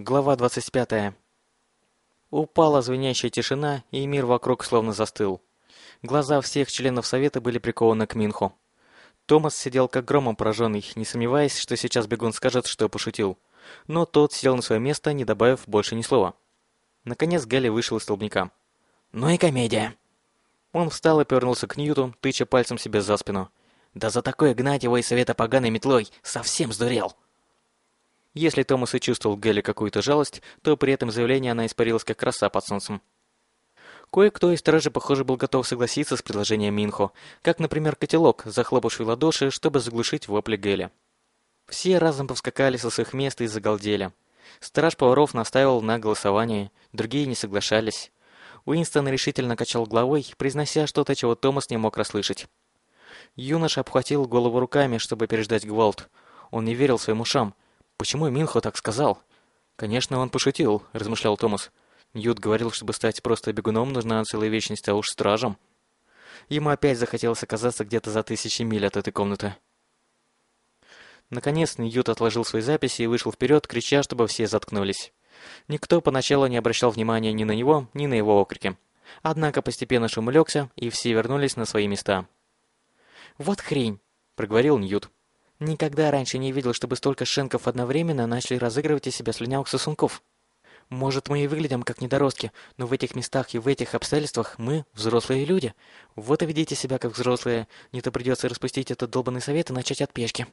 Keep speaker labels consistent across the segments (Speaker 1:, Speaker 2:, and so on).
Speaker 1: Глава 25. Упала звенящая тишина, и мир вокруг словно застыл. Глаза всех членов совета были прикованы к Минху. Томас сидел как громом пораженный, не сомневаясь, что сейчас бегун скажет, что пошутил. Но тот сел на свое место, не добавив больше ни слова. Наконец Галли вышел из столбняка. «Ну и комедия!» Он встал и повернулся к Ньюту, тыча пальцем себе за спину. «Да за такое гнать его из совета поганой метлой! Совсем сдурел!» Если Томас и чувствовал Гэлли какую-то жалость, то при этом заявлении она испарилась как роса под солнцем. Кое-кто из стражи, похоже, был готов согласиться с предложением Минхо, как, например, котелок, захлопавший ладоши, чтобы заглушить вопли Гэля. Все разом повскакали со своих мест и загалдели. Страж поваров настаивал на голосовании, другие не соглашались. Уинстон решительно качал головой, произнося что-то, чего Томас не мог расслышать. Юноша обхватил голову руками, чтобы переждать гвалт. Он не верил своим ушам. Почему Минхо так сказал? Конечно, он пошутил, размышлял Томас. Ньют говорил, чтобы стать просто бегуном, нужна целая вечность, а уж стражем. Ему опять захотелось оказаться где-то за тысячи миль от этой комнаты. Наконец Ньют отложил свои записи и вышел вперед, крича, чтобы все заткнулись. Никто поначалу не обращал внимания ни на него, ни на его окрики. Однако постепенно шум улегся, и все вернулись на свои места. «Вот хрень!» — проговорил Ньют. Никогда раньше не видел, чтобы столько шенков одновременно начали разыгрывать из себя слюнявых сосунков. Может, мы и выглядим как недоростки, но в этих местах и в этих обстоятельствах мы взрослые люди. Вот и ведите себя как взрослые, не то придется распустить этот долбанный совет и начать от пешки.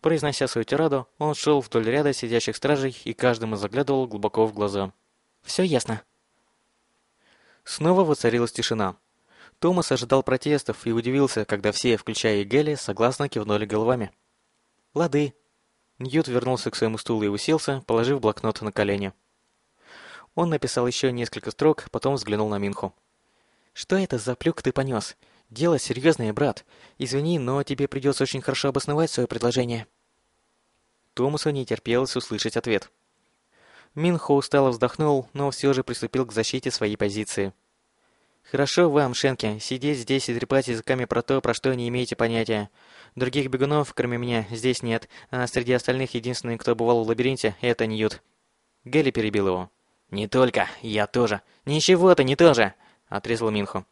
Speaker 1: Произнося свою тираду, он шел вдоль ряда сидящих стражей и каждому заглядывал глубоко в глаза. Все ясно. Снова воцарилась тишина. Томас ожидал протестов и удивился, когда все, включая и Гелли, согласно кивнули головами. «Лады». Ньют вернулся к своему стулу и уселся, положив блокнот на колени. Он написал еще несколько строк, потом взглянул на Минху. «Что это за плюк ты понес? Дело серьезное, брат. Извини, но тебе придется очень хорошо обосновать свое предложение». Томасу не терпелось услышать ответ. Минхо устало вздохнул, но все же приступил к защите своей позиции. «Хорошо вам, Шенки, сидеть здесь и трепать языками про то, про что не имеете понятия. Других бегунов, кроме меня, здесь нет, а среди остальных единственный, кто бывал в лабиринте, это Ньют». Гелли перебил его. «Не только, я тоже». «Ничего ты не тоже!» — отрезал Минху.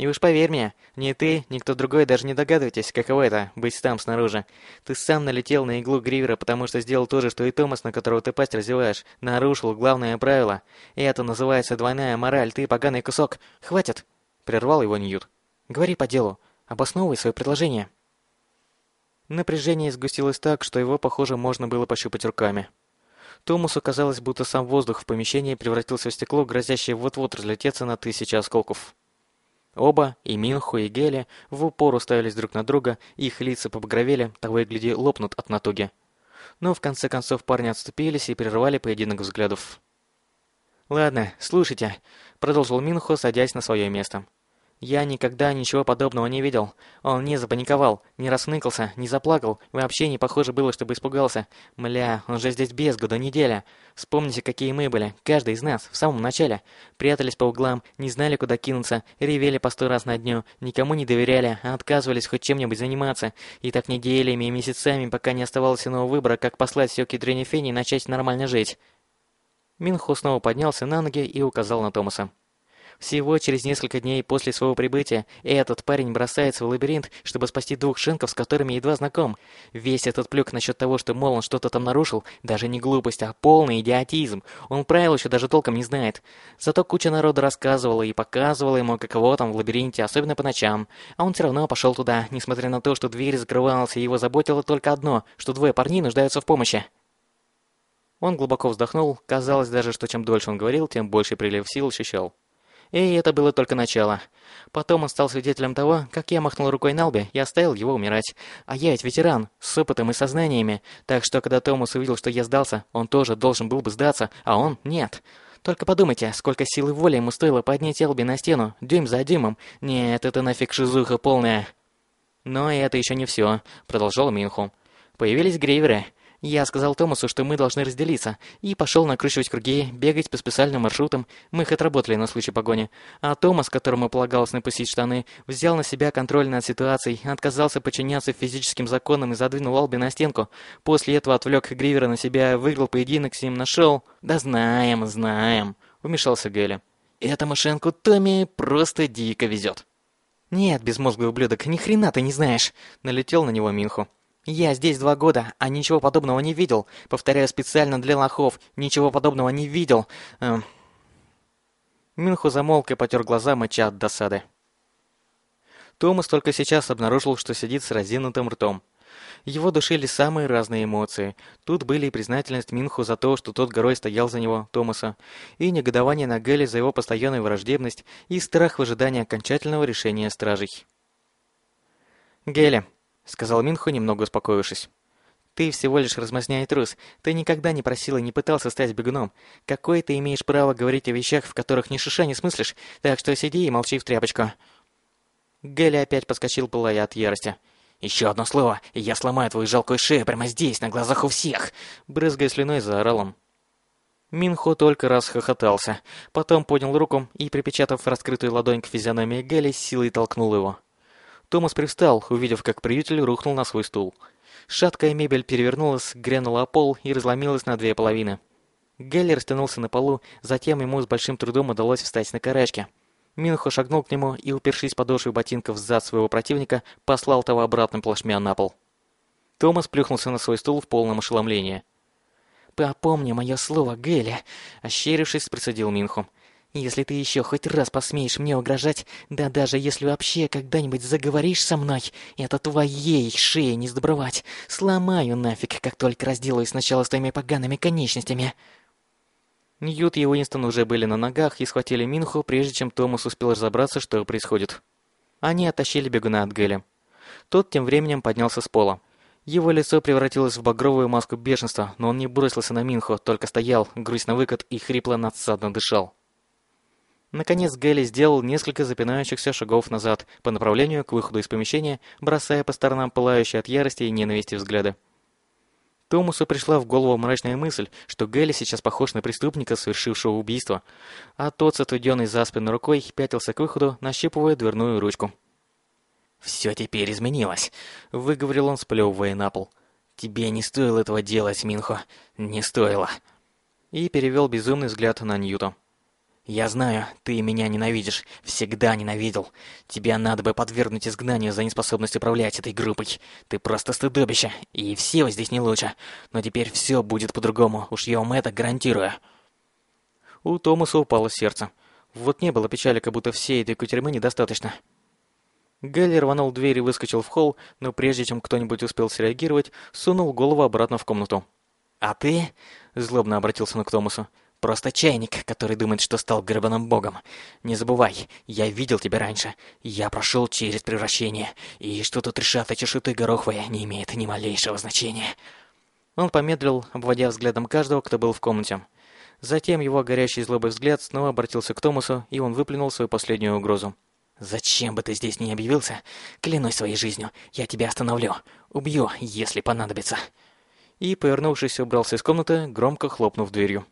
Speaker 1: И уж поверь мне, ни ты, ни кто другой даже не догадываетесь, каково это — быть там снаружи. Ты сам налетел на иглу Гривера, потому что сделал то же, что и Томас, на которого ты пасть разеваешь. Нарушил главное правило. И это называется двойная мораль, ты поганый кусок. Хватит!» — прервал его Ньют. «Говори по делу. Обосновывай свое предложение». Напряжение сгустилось так, что его, похоже, можно было пощупать руками. Томасу казалось, будто сам воздух в помещении превратился в стекло, грозящее вот-вот разлететься на тысячи осколков. Оба, и Минху, и Гели, в упор уставились друг на друга, их лица побагровели, того и гляди лопнут от натуги. Но в конце концов парни отступились и прервали поединок взглядов. «Ладно, слушайте», — продолжил Минхо, садясь на свое место. Я никогда ничего подобного не видел. Он не запаниковал, не расныкался, не заплакал, вообще не похоже было, чтобы испугался. Мля, он же здесь без года неделя. Вспомните, какие мы были, каждый из нас, в самом начале. Прятались по углам, не знали, куда кинуться, ревели по сто раз на дню, никому не доверяли, а отказывались хоть чем-нибудь заниматься. И так неделями и месяцами, пока не оставалось иного выбора, как послать все к ядрене фени и начать нормально жить. Минхо снова поднялся на ноги и указал на Томаса. Всего через несколько дней после своего прибытия этот парень бросается в лабиринт, чтобы спасти двух шинков, с которыми едва знаком. Весь этот плюк насчет того, что, мол, он что-то там нарушил, даже не глупость, а полный идиотизм. Он правил еще даже толком не знает. Зато куча народа рассказывала и показывала ему, каково там в лабиринте, особенно по ночам. А он все равно пошел туда, несмотря на то, что дверь закрывалась, и его заботило только одно, что двое парней нуждаются в помощи. Он глубоко вздохнул, казалось даже, что чем дольше он говорил, тем больше прилив сил ощущал. И это было только начало. Потом он стал свидетелем того, как я махнул рукой на лбе и оставил его умирать. А я ведь ветеран, с опытом и сознаниями, так что когда Томас увидел, что я сдался, он тоже должен был бы сдаться, а он нет. Только подумайте, сколько силы воли ему стоило поднять Элби на стену, дюйм за дюймом. Нет, это нафиг шизуха полная. Но это еще не все, продолжал Минху. Появились грейверы. Я сказал Томасу, что мы должны разделиться, и пошел накручивать круги, бегать по специальным маршрутам. Мы их отработали на случай погони. А Томас, которому полагалось напустить штаны, взял на себя контроль над ситуацией, отказался подчиняться физическим законам и задвинул Алби на стенку. После этого отвлек Гривера на себя, выиграл поединок с ним, нашел... «Да знаем, знаем», — вмешался Гелли. «Эта машинку Томми просто дико везет». «Нет, безмозглый ублюдок, ни хрена ты не знаешь!» — налетел на него Минху. Я здесь два года, а ничего подобного не видел. Повторяю специально для лохов, ничего подобного не видел. Эм... Минху замолк и потер глаза, мыча от досады. Томас только сейчас обнаружил, что сидит с разинутым ртом. Его душили самые разные эмоции. Тут были и признательность Минху за то, что тот горой стоял за него, Томаса, и негодование на Гэлли за его постоянную враждебность, и страх в ожидании окончательного решения стражей. «Гелли, сказал Минху, немного успокоившись. Ты всего лишь размазня и трус. Ты никогда не просил и не пытался стать бегуном. Какое ты имеешь право говорить о вещах, в которых ни шиша не смыслишь? Так что сиди и молчи в тряпочку. Гелли опять подскочил, пылая от ярости. «Еще одно слово, и я сломаю твою жалкую шею прямо здесь, на глазах у всех!» Брызгая слюной, заорал он. Минхо только раз хохотался, потом поднял руку и, припечатав раскрытую ладонь к физиономии Гелли, силой толкнул его. Томас привстал, увидев, как приютель рухнул на свой стул. Шаткая мебель перевернулась, грянула о пол и разломилась на две половины. Гелли растянулся на полу, затем ему с большим трудом удалось встать на карачки. Минхо шагнул к нему и, упершись подошвой ботинков в зад своего противника, послал того обратно плашмя на пол. Томас плюхнулся на свой стул в полном ошеломлении. «Попомни мое слово, Гелли!» — ощерившись, процедил Минху. Если ты еще хоть раз посмеешь мне угрожать, да даже если вообще когда-нибудь заговоришь со мной, это твоей шеи не сдобровать. Сломаю нафиг, как только разделаюсь сначала с твоими погаными конечностями». Ньют и Уинстон уже были на ногах и схватили Минху, прежде чем Томас успел разобраться, что происходит. Они оттащили бегуна от Гэля. Тот тем временем поднялся с пола. Его лицо превратилось в багровую маску бешенства, но он не бросился на Минху, только стоял, грудь на выкат и хрипло надсадно дышал. Наконец Гэлли сделал несколько запинающихся шагов назад по направлению к выходу из помещения, бросая по сторонам пылающие от ярости и ненависти взгляды. Томасу пришла в голову мрачная мысль, что Гэлли сейчас похож на преступника, совершившего убийство, а тот, с отведенной за спину рукой, пятился к выходу, нащупывая дверную ручку. «Все теперь изменилось», — выговорил он, сплевывая на пол. «Тебе не стоило этого делать, Минхо. Не стоило». И перевел безумный взгляд на Ньюта. Я знаю, ты меня ненавидишь, всегда ненавидел. Тебя надо бы подвергнуть изгнанию за неспособность управлять этой группой. Ты просто стыдобище, и все здесь не лучше. Но теперь все будет по-другому, уж я вам это гарантирую. У Томаса упало сердце. Вот не было печали, как будто всей этой кутерьмы недостаточно. Гэлли рванул дверь и выскочил в холл, но прежде чем кто-нибудь успел среагировать, сунул голову обратно в комнату. «А ты?» — злобно обратился он к Томасу. Просто чайник, который думает, что стал гребаным богом. Не забывай, я видел тебя раньше. Я прошел через превращение. И что тут решат эти шуты гороховые, не имеет ни малейшего значения. Он помедлил, обводя взглядом каждого, кто был в комнате. Затем его горящий злобый взгляд снова обратился к Томасу, и он выплюнул свою последнюю угрозу. «Зачем бы ты здесь не объявился? Клянусь своей жизнью, я тебя остановлю. Убью, если понадобится». И, повернувшись, убрался из комнаты, громко хлопнув дверью.